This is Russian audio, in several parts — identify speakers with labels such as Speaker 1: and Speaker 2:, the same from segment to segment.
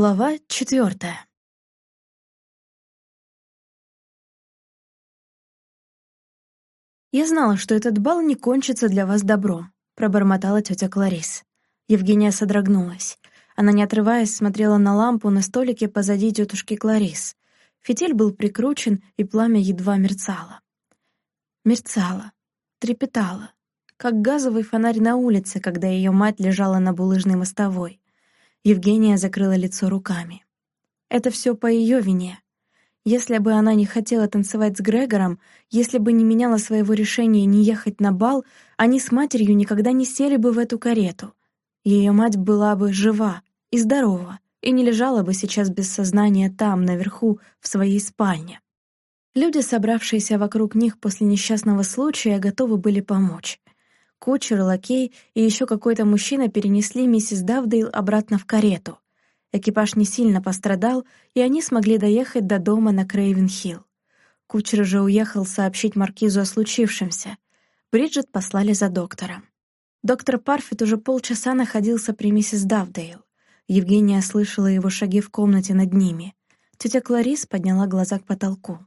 Speaker 1: Глава четвертая. «Я знала, что этот бал не кончится для вас добром», — пробормотала тетя Кларис. Евгения содрогнулась. Она, не отрываясь, смотрела на лампу на столике позади тетушки Кларис. Фитиль был прикручен, и пламя едва мерцало. Мерцало, трепетало, как газовый фонарь на улице, когда ее мать лежала на булыжной мостовой. Евгения закрыла лицо руками. Это все по ее вине. Если бы она не хотела танцевать с Грегором, если бы не меняла своего решения не ехать на бал, они с матерью никогда не сели бы в эту карету. Ее мать была бы жива и здорова, и не лежала бы сейчас без сознания там, наверху, в своей спальне. Люди, собравшиеся вокруг них после несчастного случая, готовы были помочь. Кучер, лакей и еще какой-то мужчина перенесли миссис Давдейл обратно в карету. Экипаж не сильно пострадал, и они смогли доехать до дома на Крейвен-Хилл. Кучер же уехал сообщить Маркизу о случившемся. Бриджит послали за доктором. Доктор Парфит уже полчаса находился при миссис Давдейл. Евгения слышала его шаги в комнате над ними. Тетя Кларис подняла глаза к потолку.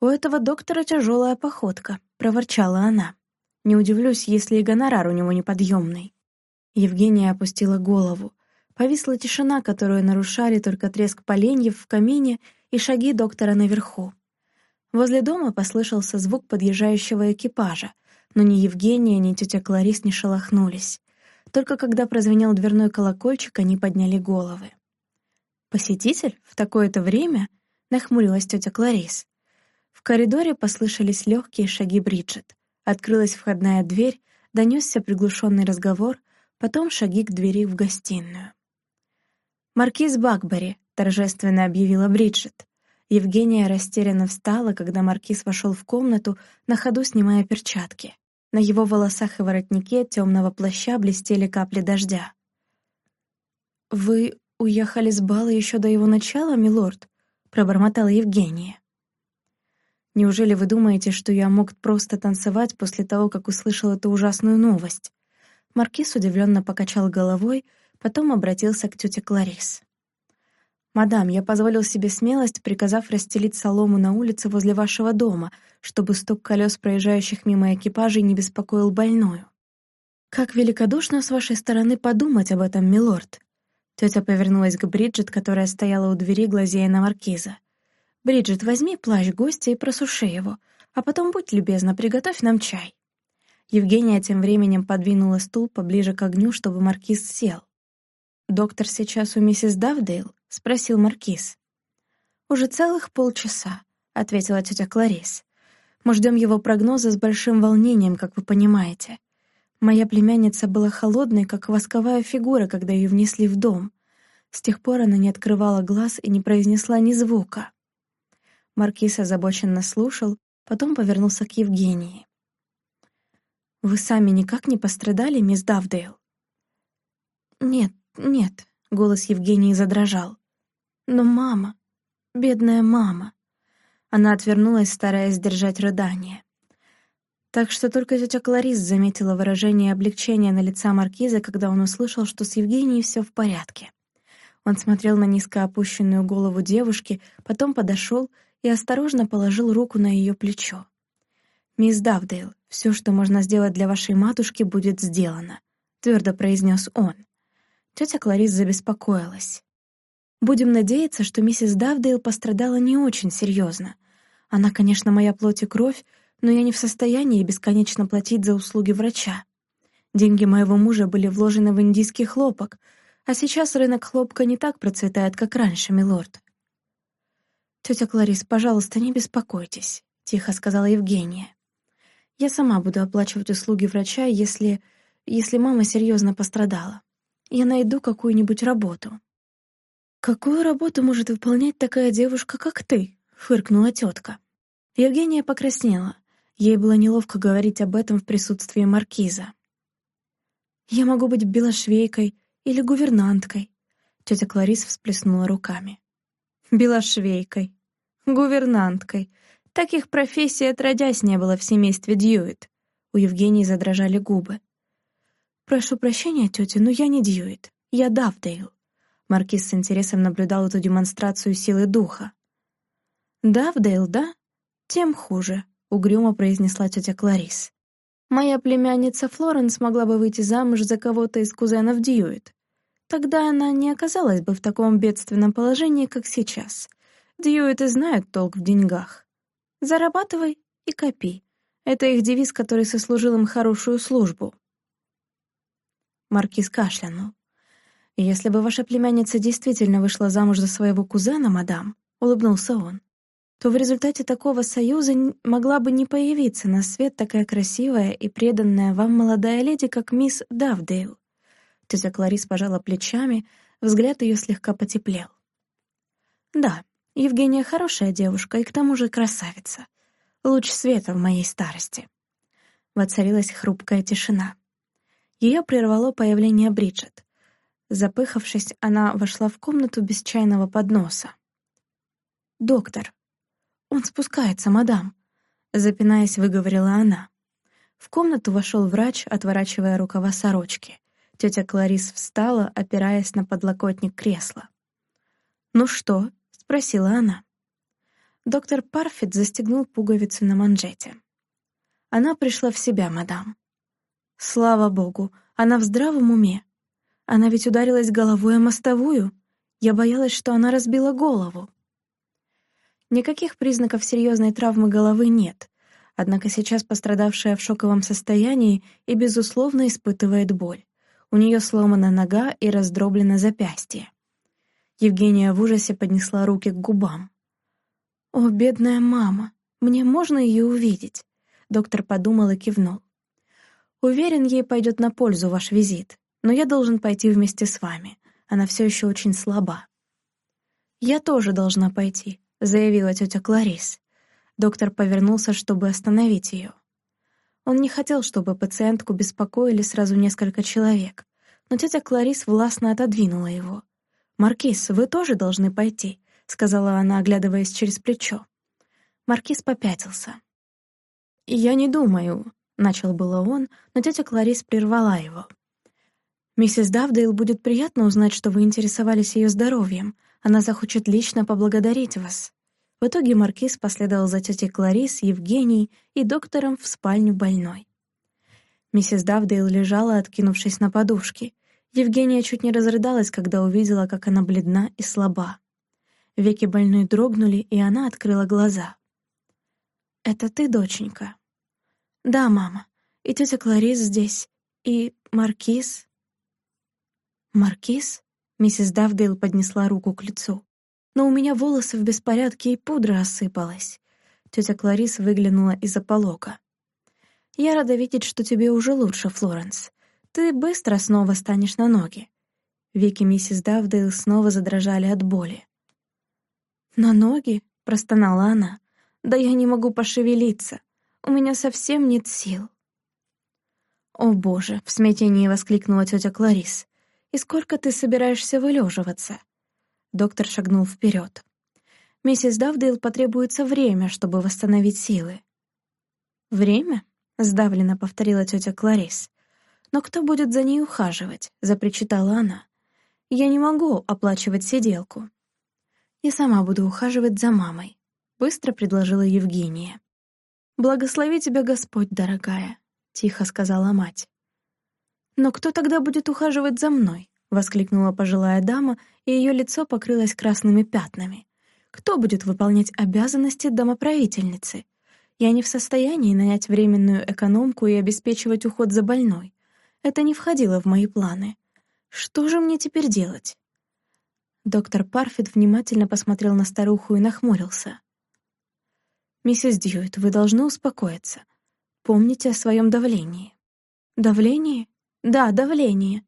Speaker 1: «У этого доктора тяжелая походка», — проворчала она. Не удивлюсь, если и гонорар у него неподъемный. Евгения опустила голову. Повисла тишина, которую нарушали только треск поленьев в камине и шаги доктора наверху. Возле дома послышался звук подъезжающего экипажа, но ни Евгения, ни тетя Кларис не шелохнулись. Только когда прозвенел дверной колокольчик, они подняли головы. «Посетитель? В такое-то время?» — нахмурилась тетя Кларис. В коридоре послышались легкие шаги Бриджит. Открылась входная дверь, донесся приглушенный разговор, потом шаги к двери в гостиную. «Маркиз Бакбери», — торжественно объявила Бриджит. Евгения растерянно встала, когда маркиз вошел в комнату, на ходу снимая перчатки. На его волосах и воротнике темного плаща блестели капли дождя. «Вы уехали с бала еще до его начала, милорд?» — пробормотала Евгения. Неужели вы думаете, что я мог просто танцевать после того, как услышал эту ужасную новость?» Маркиз удивленно покачал головой, потом обратился к тете Кларис. «Мадам, я позволил себе смелость, приказав расстелить солому на улице возле вашего дома, чтобы стук колес проезжающих мимо экипажей не беспокоил больную. Как великодушно с вашей стороны подумать об этом, милорд!» Тетя повернулась к Бриджит, которая стояла у двери, глазея на маркиза. «Бриджит, возьми плащ гостя и просуши его, а потом, будь любезна, приготовь нам чай». Евгения тем временем подвинула стул поближе к огню, чтобы маркиз сел. «Доктор сейчас у миссис Давдейл?» — спросил маркиз. «Уже целых полчаса», — ответила тетя Кларис. «Мы ждем его прогноза с большим волнением, как вы понимаете. Моя племянница была холодной, как восковая фигура, когда ее внесли в дом. С тех пор она не открывала глаз и не произнесла ни звука. Маркиз озабоченно слушал, потом повернулся к Евгении. «Вы сами никак не пострадали, мисс Давдейл?» «Нет, нет», — голос Евгении задрожал. «Но мама, бедная мама». Она отвернулась, стараясь сдержать рыдание. Так что только тетя Кларис заметила выражение облегчения на лица маркиза, когда он услышал, что с Евгенией все в порядке. Он смотрел на низко опущенную голову девушки, потом подошел и осторожно положил руку на ее плечо. «Мисс Давдейл, все, что можно сделать для вашей матушки, будет сделано», — твердо произнес он. Тетя Кларис забеспокоилась. «Будем надеяться, что миссис Давдейл пострадала не очень серьезно. Она, конечно, моя плоть и кровь, но я не в состоянии бесконечно платить за услуги врача. Деньги моего мужа были вложены в индийский хлопок, а сейчас рынок хлопка не так процветает, как раньше, милорд. «Тетя Кларис, пожалуйста, не беспокойтесь», — тихо сказала Евгения. «Я сама буду оплачивать услуги врача, если... если мама серьезно пострадала. Я найду какую-нибудь работу». «Какую работу может выполнять такая девушка, как ты?» — фыркнула тетка. Евгения покраснела. Ей было неловко говорить об этом в присутствии маркиза. «Я могу быть белошвейкой или гувернанткой», — тетя Кларис всплеснула руками белошвейкой, гувернанткой. Таких профессий отродясь не было в семействе Дьюит. У Евгении задрожали губы. «Прошу прощения, тетя, но я не Дьюит. Я Давдейл». Маркиз с интересом наблюдал эту демонстрацию силы духа. «Давдейл, да? Тем хуже», — угрюмо произнесла тетя Кларис. «Моя племянница Флоренс могла бы выйти замуж за кого-то из кузенов Дьюит. Тогда она не оказалась бы в таком бедственном положении, как сейчас. Дьюиты знают толк в деньгах. Зарабатывай и копи. Это их девиз, который сослужил им хорошую службу». Маркиз кашлянул. «Если бы ваша племянница действительно вышла замуж за своего кузена, мадам», — улыбнулся он, то в результате такого союза могла бы не появиться на свет такая красивая и преданная вам молодая леди, как мисс Давдейл. Тетя Кларис пожала плечами, взгляд ее слегка потеплел. «Да, Евгения хорошая девушка и к тому же красавица. Луч света в моей старости». Воцарилась хрупкая тишина. Ее прервало появление Бриджит. Запыхавшись, она вошла в комнату без чайного подноса. «Доктор, он спускается, мадам», — запинаясь, выговорила она. В комнату вошел врач, отворачивая рукава сорочки. Тетя Кларис встала, опираясь на подлокотник кресла. «Ну что?» — спросила она. Доктор Парфит застегнул пуговицу на манжете. Она пришла в себя, мадам. Слава богу, она в здравом уме. Она ведь ударилась головой о мостовую. Я боялась, что она разбила голову. Никаких признаков серьезной травмы головы нет, однако сейчас пострадавшая в шоковом состоянии и, безусловно, испытывает боль. У нее сломана нога и раздроблено запястье. Евгения в ужасе поднесла руки к губам. «О, бедная мама! Мне можно ее увидеть?» Доктор подумал и кивнул. «Уверен, ей пойдет на пользу ваш визит но я должен пойти вместе с вами. Она все еще очень слаба». «Я тоже должна пойти», — заявила тетя Кларис. Доктор повернулся, чтобы остановить ее. Он не хотел, чтобы пациентку беспокоили сразу несколько человек, но тетя Кларис властно отодвинула его. «Маркиз, вы тоже должны пойти», — сказала она, оглядываясь через плечо. Маркиз попятился. «Я не думаю», — начал было он, но тетя Кларис прервала его. Миссис Давдейл будет приятно узнать, что вы интересовались ее здоровьем. Она захочет лично поблагодарить вас». В итоге Маркиз последовал за тетей Кларис, Евгенией и доктором в спальню больной. Миссис Давдейл лежала, откинувшись на подушки. Евгения чуть не разрыдалась, когда увидела, как она бледна и слаба. Веки больной дрогнули, и она открыла глаза. «Это ты, доченька?» «Да, мама. И тетя Кларис здесь. И Маркиз...» «Маркиз?» — миссис Давдейл поднесла руку к лицу. «Но у меня волосы в беспорядке, и пудра осыпалась». Тетя Кларис выглянула из-за полока. «Я рада видеть, что тебе уже лучше, Флоренс. Ты быстро снова станешь на ноги». Веки миссис Давдейл снова задрожали от боли. «На ноги?» — простонала она. «Да я не могу пошевелиться. У меня совсем нет сил». «О, Боже!» — в смятении воскликнула тетя Кларис. «И сколько ты собираешься вылеживаться?» Доктор шагнул вперед. «Миссис Давдейл потребуется время, чтобы восстановить силы». «Время?» — сдавленно повторила тетя Кларис. «Но кто будет за ней ухаживать?» — запричитала она. «Я не могу оплачивать сиделку». «Я сама буду ухаживать за мамой», — быстро предложила Евгения. «Благослови тебя Господь, дорогая», — тихо сказала мать. «Но кто тогда будет ухаживать за мной?» — воскликнула пожилая дама, и ее лицо покрылось красными пятнами. «Кто будет выполнять обязанности домоправительницы? Я не в состоянии нанять временную экономку и обеспечивать уход за больной. Это не входило в мои планы. Что же мне теперь делать?» Доктор Парфит внимательно посмотрел на старуху и нахмурился. «Миссис Дьюит, вы должны успокоиться. Помните о своем давлении». «Давлении? Да, давление.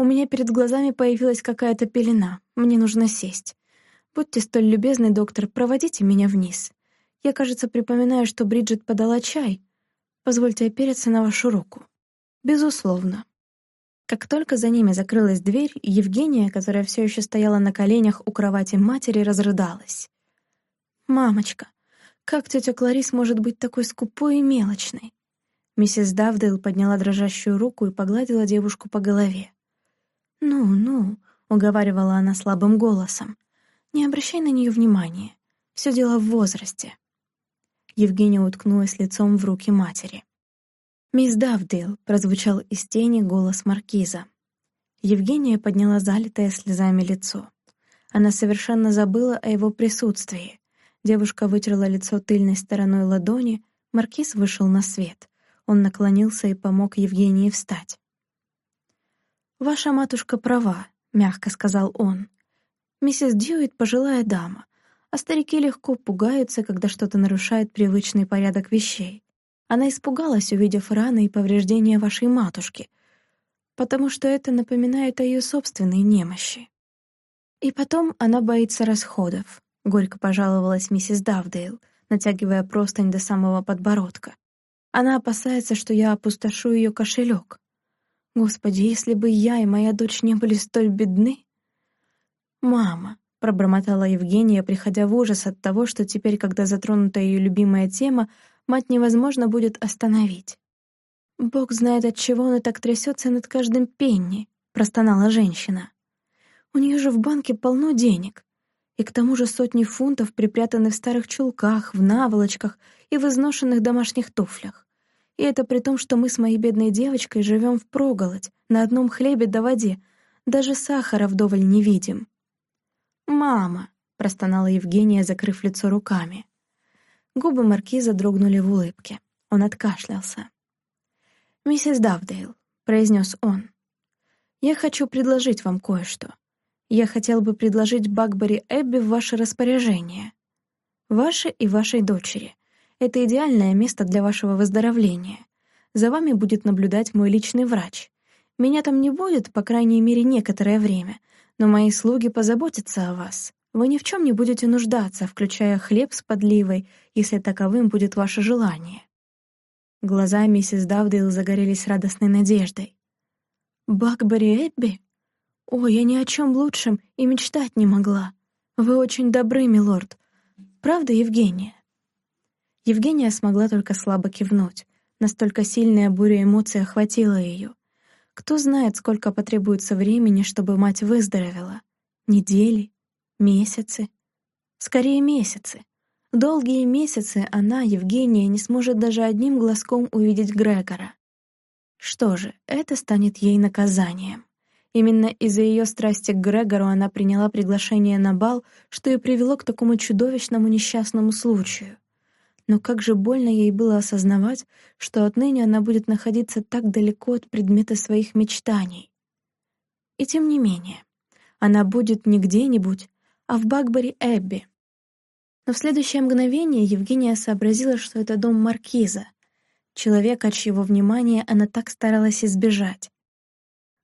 Speaker 1: У меня перед глазами появилась какая-то пелена. Мне нужно сесть. Будьте столь любезны, доктор, проводите меня вниз. Я, кажется, припоминаю, что Бриджит подала чай. Позвольте опереться на вашу руку. Безусловно. Как только за ними закрылась дверь, Евгения, которая все еще стояла на коленях у кровати матери, разрыдалась. «Мамочка, как тетя Кларис может быть такой скупой и мелочной? Миссис Давдейл подняла дрожащую руку и погладила девушку по голове. «Ну, ну, — уговаривала она слабым голосом. «Не обращай на нее внимания. Все дело в возрасте». Евгения уткнулась лицом в руки матери. «Мисс Давдейл», — прозвучал из тени голос маркиза. Евгения подняла залитое слезами лицо. Она совершенно забыла о его присутствии. Девушка вытерла лицо тыльной стороной ладони, маркиз вышел на свет. Он наклонился и помог Евгении встать. «Ваша матушка права», — мягко сказал он. «Миссис Дьюит — пожилая дама, а старики легко пугаются, когда что-то нарушает привычный порядок вещей. Она испугалась, увидев раны и повреждения вашей матушки, потому что это напоминает о ее собственной немощи. И потом она боится расходов», — горько пожаловалась миссис Давдейл, натягивая простынь до самого подбородка. «Она опасается, что я опустошу ее кошелек. Господи, если бы я и моя дочь не были столь бедны...» «Мама», — пробормотала Евгения, приходя в ужас от того, что теперь, когда затронута ее любимая тема, мать невозможно будет остановить. «Бог знает, от чего она так трясется над каждым пенни», — простонала женщина. «У нее же в банке полно денег, и к тому же сотни фунтов припрятаны в старых чулках, в наволочках и в изношенных домашних туфлях. И это при том, что мы с моей бедной девочкой живем в проголодь, на одном хлебе да воде, даже сахара вдоволь не видим. «Мама!» — простонала Евгения, закрыв лицо руками. Губы маркиза дрогнули в улыбке. Он откашлялся. «Миссис Давдейл», — произнес он, — «я хочу предложить вам кое-что. Я хотел бы предложить Бакбери Эбби в ваше распоряжение. Ваше и вашей дочери. Это идеальное место для вашего выздоровления. За вами будет наблюдать мой личный врач. Меня там не будет, по крайней мере, некоторое время, но мои слуги позаботятся о вас. Вы ни в чем не будете нуждаться, включая хлеб с подливой, если таковым будет ваше желание». Глаза миссис Давдейл загорелись радостной надеждой. «Бакбери Эбби? О, я ни о чем лучшем и мечтать не могла. Вы очень добры, милорд. Правда, Евгения?» Евгения смогла только слабо кивнуть. Настолько сильная буря эмоций охватила ее. Кто знает, сколько потребуется времени, чтобы мать выздоровела? Недели? Месяцы? Скорее, месяцы. Долгие месяцы она, Евгения, не сможет даже одним глазком увидеть Грегора. Что же, это станет ей наказанием. Именно из-за ее страсти к Грегору она приняла приглашение на бал, что и привело к такому чудовищному несчастному случаю но как же больно ей было осознавать, что отныне она будет находиться так далеко от предмета своих мечтаний. И тем не менее, она будет не где-нибудь, а в Бакбери Эбби. Но в следующее мгновение Евгения сообразила, что это дом маркиза, человека, чьего внимания она так старалась избежать.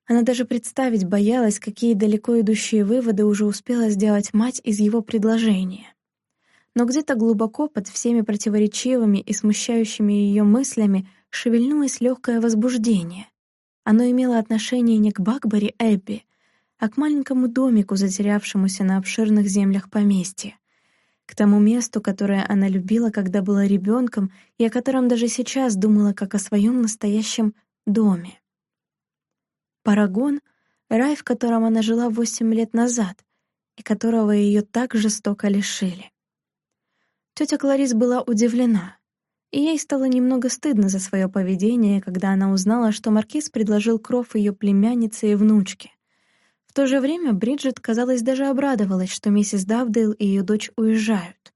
Speaker 1: Она даже представить боялась, какие далеко идущие выводы уже успела сделать мать из его предложения но где-то глубоко под всеми противоречивыми и смущающими ее мыслями шевельнулось легкое возбуждение. Оно имело отношение не к Бакбари Эбби, а к маленькому домику, затерявшемуся на обширных землях поместья, к тому месту, которое она любила, когда была ребенком, и о котором даже сейчас думала как о своем настоящем доме. Парагон — рай, в котором она жила восемь лет назад, и которого ее так жестоко лишили. Тетя Кларис была удивлена, и ей стало немного стыдно за свое поведение, когда она узнала, что Маркиз предложил кров ее племяннице и внучке. В то же время Бриджит, казалось, даже обрадовалась, что миссис Давдейл и ее дочь уезжают.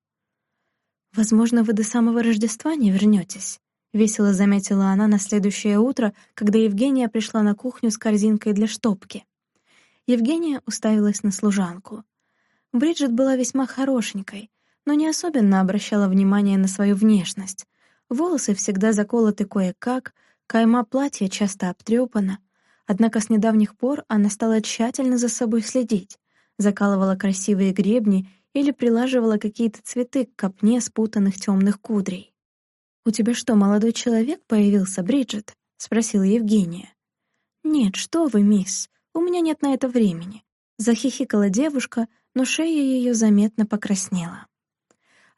Speaker 1: «Возможно, вы до самого Рождества не вернетесь», — весело заметила она на следующее утро, когда Евгения пришла на кухню с корзинкой для штопки. Евгения уставилась на служанку. Бриджит была весьма хорошенькой, но не особенно обращала внимание на свою внешность. Волосы всегда заколоты кое-как, кайма платья часто обтрепана. Однако с недавних пор она стала тщательно за собой следить, закалывала красивые гребни или прилаживала какие-то цветы к копне спутанных темных кудрей. «У тебя что, молодой человек появился, Бриджит?» — спросила Евгения. «Нет, что вы, мисс, у меня нет на это времени», — захихикала девушка, но шея ее заметно покраснела.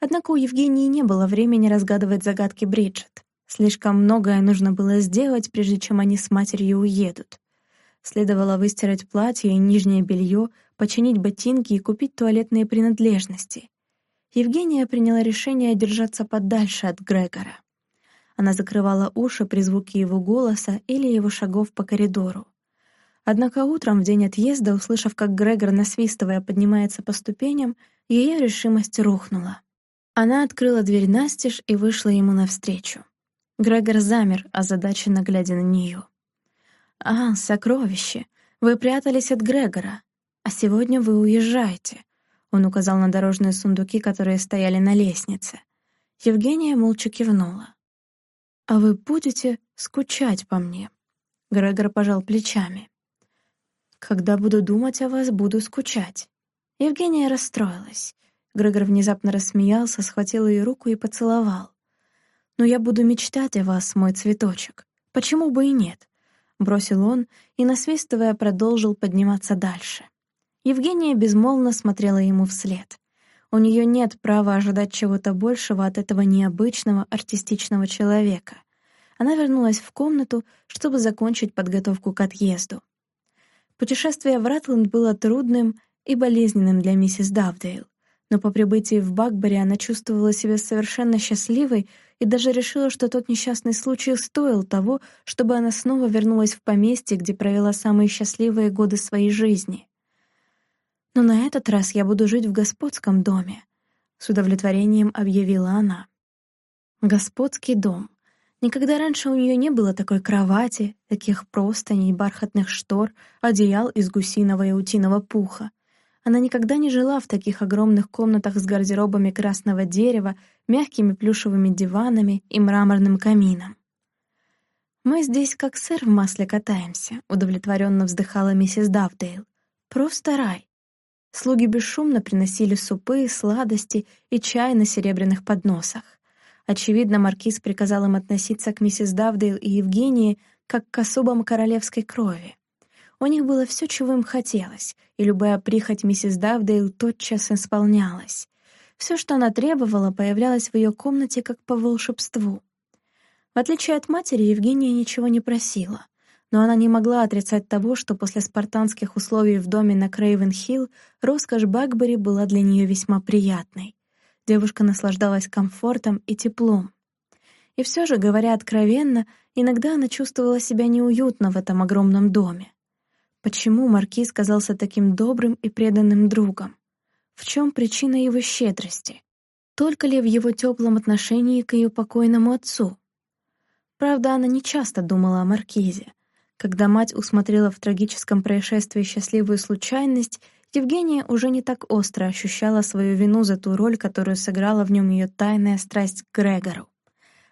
Speaker 1: Однако у Евгении не было времени разгадывать загадки Бриджит. Слишком многое нужно было сделать, прежде чем они с матерью уедут. Следовало выстирать платье и нижнее белье, починить ботинки и купить туалетные принадлежности. Евгения приняла решение держаться подальше от Грегора. Она закрывала уши при звуке его голоса или его шагов по коридору. Однако утром, в день отъезда, услышав, как Грегор, насвистывая, поднимается по ступеням, ее решимость рухнула. Она открыла дверь настежь и вышла ему навстречу. Грегор замер, озадаченно глядя на нее. «А, сокровище! Вы прятались от Грегора, а сегодня вы уезжаете», — он указал на дорожные сундуки, которые стояли на лестнице. Евгения молча кивнула. «А вы будете скучать по мне?» Грегор пожал плечами. «Когда буду думать о вас, буду скучать». Евгения расстроилась. Грегор внезапно рассмеялся, схватил ее руку и поцеловал. «Но я буду мечтать о вас, мой цветочек. Почему бы и нет?» Бросил он и, насвистывая, продолжил подниматься дальше. Евгения безмолвно смотрела ему вслед. У нее нет права ожидать чего-то большего от этого необычного артистичного человека. Она вернулась в комнату, чтобы закончить подготовку к отъезду. Путешествие в Ратленд было трудным и болезненным для миссис Давдейл, но по прибытии в Бакбери она чувствовала себя совершенно счастливой и даже решила, что тот несчастный случай стоил того, чтобы она снова вернулась в поместье, где провела самые счастливые годы своей жизни. «Но на этот раз я буду жить в господском доме», — с удовлетворением объявила она. Господский дом. Никогда раньше у нее не было такой кровати, таких простыней, бархатных штор, одеял из гусиного и утиного пуха. Она никогда не жила в таких огромных комнатах с гардеробами красного дерева, мягкими плюшевыми диванами и мраморным камином. «Мы здесь как сыр в масле катаемся», — удовлетворенно вздыхала миссис Давдейл. «Просто рай». Слуги бесшумно приносили супы, сладости и чай на серебряных подносах. Очевидно, маркиз приказал им относиться к миссис Давдейл и Евгении как к особам королевской крови. У них было все, чего им хотелось, и любая прихоть миссис Давдейл тотчас исполнялась. Все, что она требовала, появлялось в ее комнате как по волшебству. В отличие от матери, Евгения ничего не просила, но она не могла отрицать того, что после спартанских условий в доме на Крейвен-Хилл роскошь Бакбери была для нее весьма приятной. Девушка наслаждалась комфортом и теплом. И все же, говоря откровенно, иногда она чувствовала себя неуютно в этом огромном доме. Почему Маркиз казался таким добрым и преданным другом? В чем причина его щедрости? Только ли в его теплом отношении к ее покойному отцу? Правда, она не часто думала о Маркизе. Когда мать усмотрела в трагическом происшествии счастливую случайность, Евгения уже не так остро ощущала свою вину за ту роль, которую сыграла в нем ее тайная страсть к Грегору.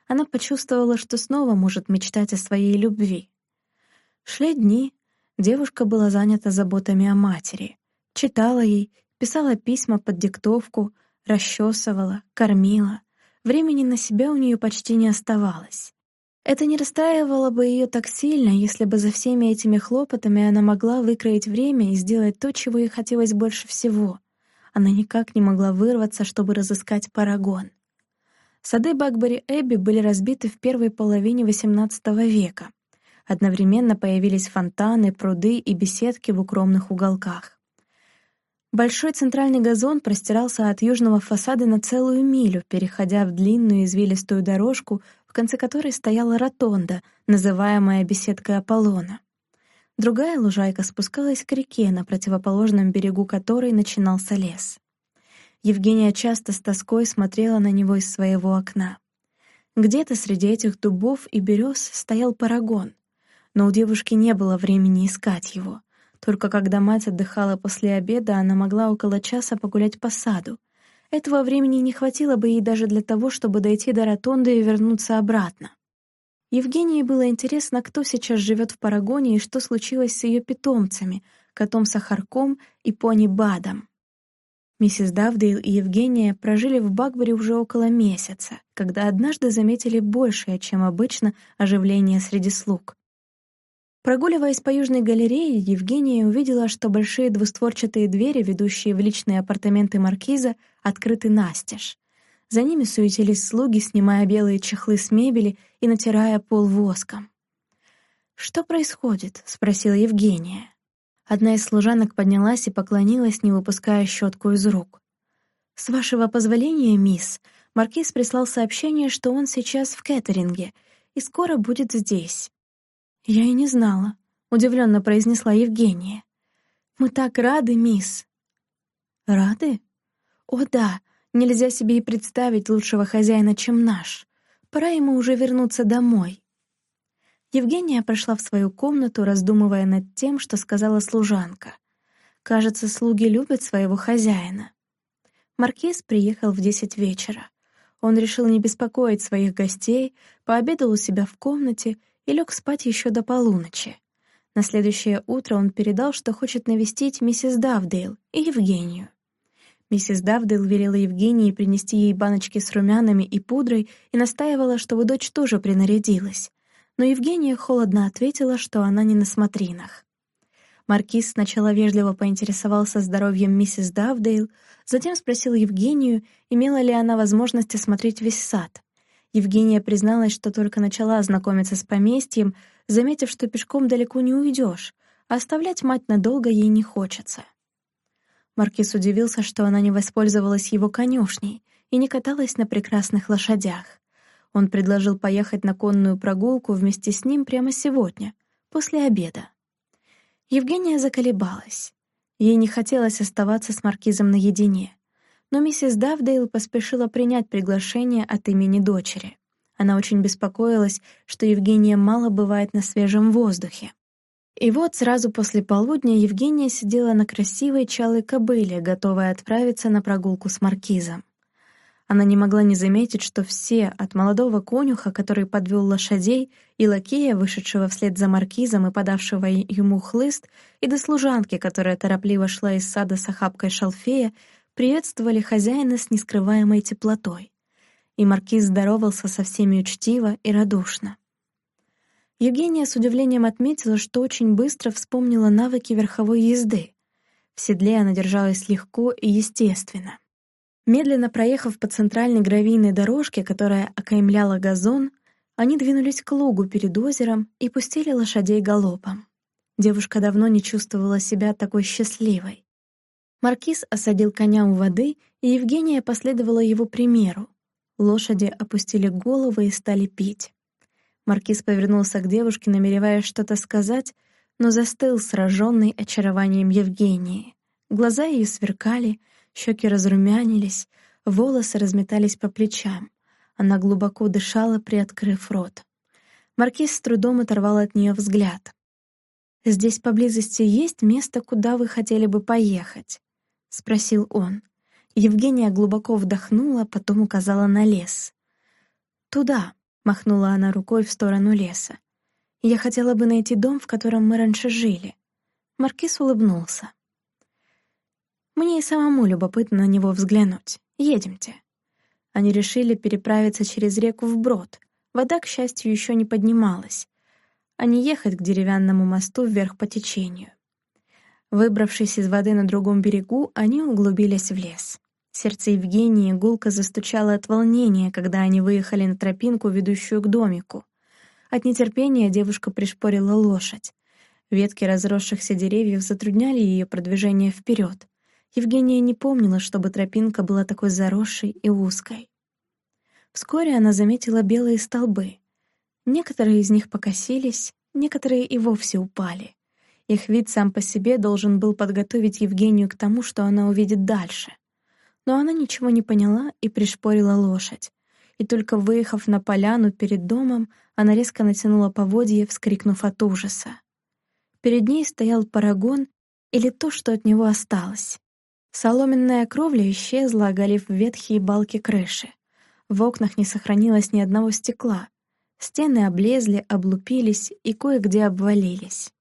Speaker 1: Она почувствовала, что снова может мечтать о своей любви. Шли дни, девушка была занята заботами о матери, читала ей, писала письма под диктовку, расчесывала, кормила. Времени на себя у нее почти не оставалось. Это не расстраивало бы ее так сильно, если бы за всеми этими хлопотами она могла выкроить время и сделать то, чего ей хотелось больше всего. Она никак не могла вырваться, чтобы разыскать Парагон. Сады Бакбери Эбби были разбиты в первой половине XVIII века. Одновременно появились фонтаны, пруды и беседки в укромных уголках. Большой центральный газон простирался от южного фасада на целую милю, переходя в длинную извилистую дорожку, в конце которой стояла ротонда, называемая беседкой Аполлона. Другая лужайка спускалась к реке, на противоположном берегу которой начинался лес. Евгения часто с тоской смотрела на него из своего окна. Где-то среди этих дубов и берез стоял парагон, но у девушки не было времени искать его. Только когда мать отдыхала после обеда, она могла около часа погулять по саду, этого времени не хватило бы ей даже для того, чтобы дойти до ротонды и вернуться обратно. Евгении было интересно, кто сейчас живет в Парагоне и что случилось с ее питомцами, котом Сахарком и пони Бадом. Миссис Давдейл и Евгения прожили в Бакбери уже около месяца, когда однажды заметили большее, чем обычно, оживление среди слуг. Прогуливаясь по Южной галерее, Евгения увидела, что большие двустворчатые двери, ведущие в личные апартаменты маркиза, открыты настежь. За ними суетились слуги, снимая белые чехлы с мебели и натирая пол воском. «Что происходит?» — спросила Евгения. Одна из служанок поднялась и поклонилась, не выпуская щетку из рук. «С вашего позволения, мисс, Маркиз прислал сообщение, что он сейчас в Кеттеринге и скоро будет здесь». «Я и не знала», — удивленно произнесла Евгения. «Мы так рады, мисс». «Рады? О да, нельзя себе и представить лучшего хозяина, чем наш. Пора ему уже вернуться домой». Евгения прошла в свою комнату, раздумывая над тем, что сказала служанка. Кажется, слуги любят своего хозяина. Маркиз приехал в десять вечера. Он решил не беспокоить своих гостей, пообедал у себя в комнате и лег спать еще до полуночи. На следующее утро он передал, что хочет навестить миссис Давдейл и Евгению. Миссис Давдейл велела Евгении принести ей баночки с румянами и пудрой и настаивала, чтобы дочь тоже принарядилась но Евгения холодно ответила, что она не на смотринах. Маркиз сначала вежливо поинтересовался здоровьем миссис Давдейл, затем спросил Евгению, имела ли она возможность осмотреть весь сад. Евгения призналась, что только начала знакомиться с поместьем, заметив, что пешком далеко не уйдешь, а оставлять мать надолго ей не хочется. Маркиз удивился, что она не воспользовалась его конюшней и не каталась на прекрасных лошадях. Он предложил поехать на конную прогулку вместе с ним прямо сегодня, после обеда. Евгения заколебалась. Ей не хотелось оставаться с маркизом наедине. Но миссис Давдейл поспешила принять приглашение от имени дочери. Она очень беспокоилась, что Евгения мало бывает на свежем воздухе. И вот сразу после полудня Евгения сидела на красивой чалой кобыле, готовая отправиться на прогулку с маркизом. Она не могла не заметить, что все, от молодого конюха, который подвел лошадей, и лакея, вышедшего вслед за маркизом и подавшего ему хлыст, и до служанки, которая торопливо шла из сада с охапкой шалфея, приветствовали хозяина с нескрываемой теплотой. И маркиз здоровался со всеми учтиво и радушно. Евгения с удивлением отметила, что очень быстро вспомнила навыки верховой езды. В седле она держалась легко и естественно. Медленно проехав по центральной гравийной дорожке, которая окаймляла газон, они двинулись к лугу перед озером и пустили лошадей галопом. Девушка давно не чувствовала себя такой счастливой. Маркиз осадил коня у воды, и Евгения последовала его примеру. Лошади опустили головы и стали пить. Маркиз повернулся к девушке, намереваясь что-то сказать, но застыл, сраженный очарованием Евгении. Глаза ее сверкали, щеки разрумянились, волосы разметались по плечам. Она глубоко дышала, приоткрыв рот. Маркиз с трудом оторвал от нее взгляд. «Здесь поблизости есть место, куда вы хотели бы поехать?» — спросил он. Евгения глубоко вдохнула, потом указала на лес. «Туда», — махнула она рукой в сторону леса. «Я хотела бы найти дом, в котором мы раньше жили». Маркиз улыбнулся. Мне и самому любопытно на него взглянуть. Едемте». Они решили переправиться через реку вброд. Вода, к счастью, еще не поднималась, а не ехать к деревянному мосту вверх по течению. Выбравшись из воды на другом берегу, они углубились в лес. Сердце Евгении гулко застучало от волнения, когда они выехали на тропинку, ведущую к домику. От нетерпения девушка пришпорила лошадь. Ветки разросшихся деревьев затрудняли ее продвижение вперед. Евгения не помнила, чтобы тропинка была такой заросшей и узкой. Вскоре она заметила белые столбы. Некоторые из них покосились, некоторые и вовсе упали. Их вид сам по себе должен был подготовить Евгению к тому, что она увидит дальше. Но она ничего не поняла и пришпорила лошадь. И только выехав на поляну перед домом, она резко натянула поводье, вскрикнув от ужаса. Перед ней стоял парагон или то, что от него осталось. Соломенная кровля исчезла, оголив ветхие балки крыши. В окнах не сохранилось ни одного стекла. Стены облезли, облупились и кое-где обвалились.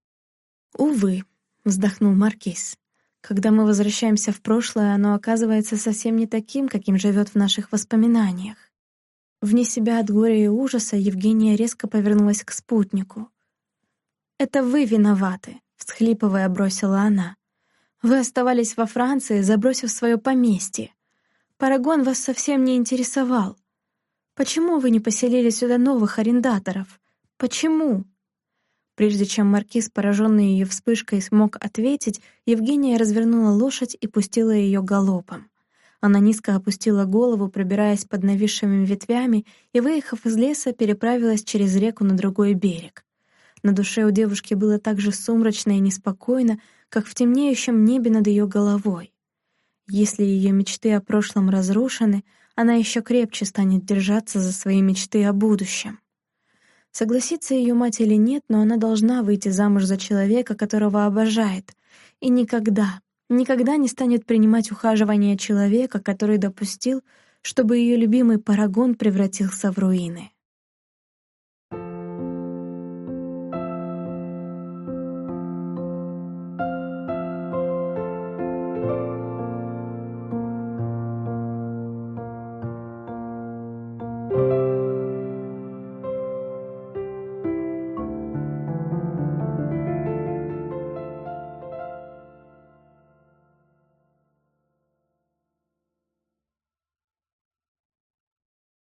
Speaker 1: «Увы», — вздохнул Маркиз, — «когда мы возвращаемся в прошлое, оно оказывается совсем не таким, каким живет в наших воспоминаниях». Вне себя от горя и ужаса Евгения резко повернулась к спутнику. «Это вы виноваты», — всхлипывая бросила она. Вы оставались во Франции, забросив свое поместье. Парагон вас совсем не интересовал. Почему вы не поселили сюда новых арендаторов? Почему? Прежде чем маркиз, пораженный ее вспышкой, смог ответить, Евгения развернула лошадь и пустила ее галопом. Она низко опустила голову, пробираясь под нависшими ветвями, и, выехав из леса, переправилась через реку на другой берег. На душе у девушки было так же сумрачно и неспокойно, как в темнеющем небе над ее головой. Если ее мечты о прошлом разрушены, она еще крепче станет держаться за свои мечты о будущем. Согласится ее мать или нет, но она должна выйти замуж за человека, которого обожает, и никогда, никогда не станет принимать ухаживание человека, который допустил, чтобы ее любимый парагон превратился в руины.